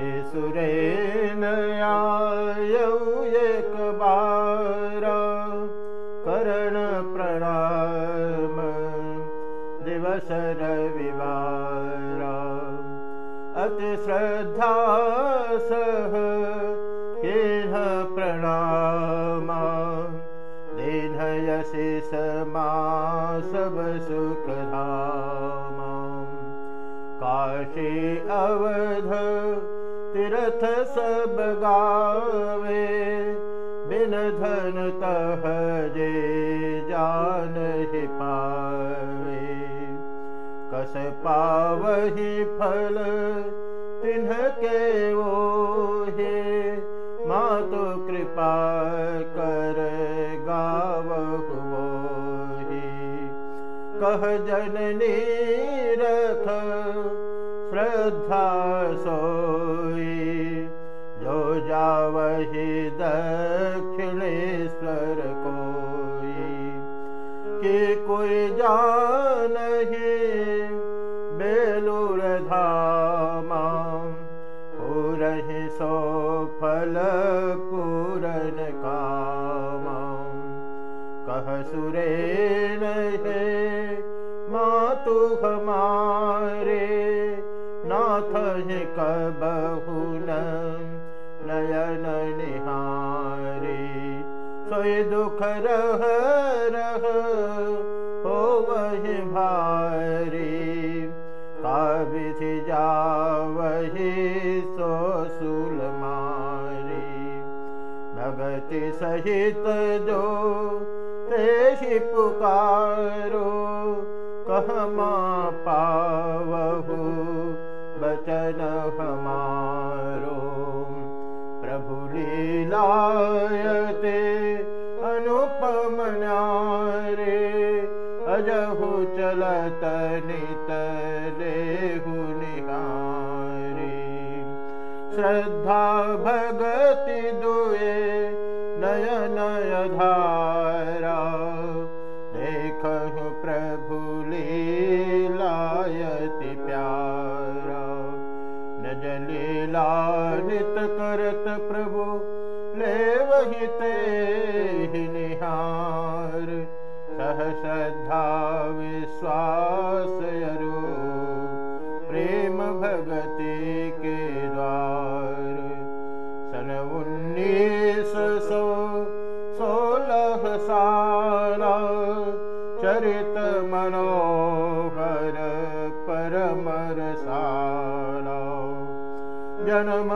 त्रिसुरेण आयौ एकबार करणप्रणाम दिवस रविवार अतिश्रद्धा सह केह प्रणामा। दिनयसि समा सब सुखधामा काशी अवध तीर्थ सब गावे बिन धन तह जे जान ही पावे। कस पावही फल तिन्ह के वो हे मातो कृपा कर गावहु कह जननी रथ श्रद्धा जो दक्षिणेश्वर कोई। कि कोई जानहि बेलूर धामा पूरहि सो फल पूरन कामा। कह सुरेण हे मातु हमारे नाथ कबहुन नयन निहारे सोई दुख रह रह हो वही भारी। का विधि जा वही सो सुल मारी। भगति सहित जो तेहि पुकारो कहमा पावहु हमारो प्रभु लीलायते अनुपम न्यारे अजहु चलत नित लेहु निहारे। श्रद्धा भगति दुए नयन धारा श्रद्धा विश्वास यरु प्रेम भगति के द्वार सन उन्नीस सौ सोलह साला। चरित मनोहर परमर साला जन्म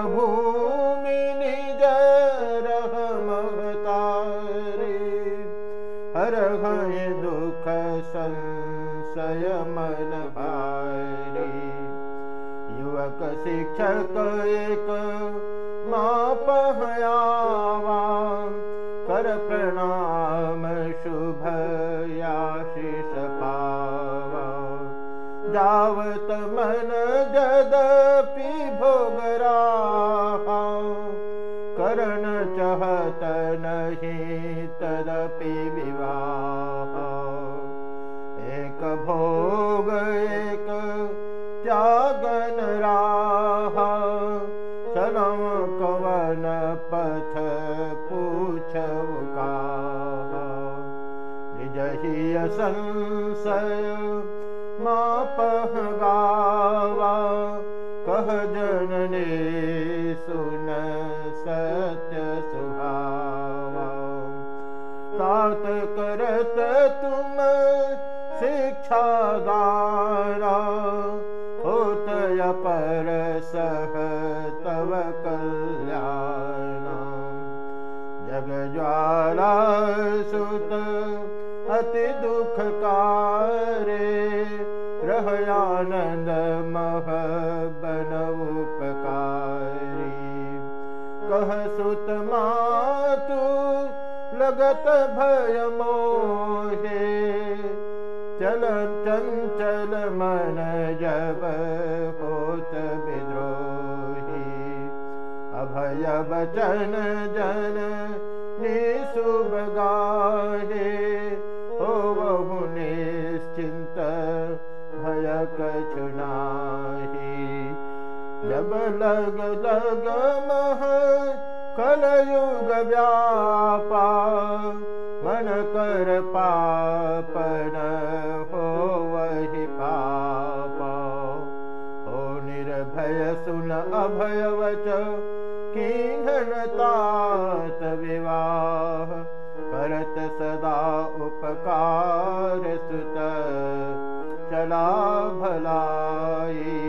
हर भय दुख संशय मन भारी। युवक शिक्षक एक माँ पहयावा कर प्रणाम शुभ आशीष पावा। जावत मन जदपि भोगरा करण चहत नहीं तदपि विवाह पथ पूछवका निजहिय संशय मापह गावा। कह जनने सुन सत्य सुभावा। तात करत तुम शिक्षा दारा ज्वाला सुत अति मह बन उपकारी। कह सुत मातु लगत भय मोहे चल चंचल मन जब अभय बचन जन निशुभ गाहे हो बहु निश्चिंत भय कछु नाही जब लग लग मह कलयुग व्यापा मन कर पापन हो वही पापा। हो निर्भय सुन अभय वच विवाह करत सदा उपकार सुत चला भलाई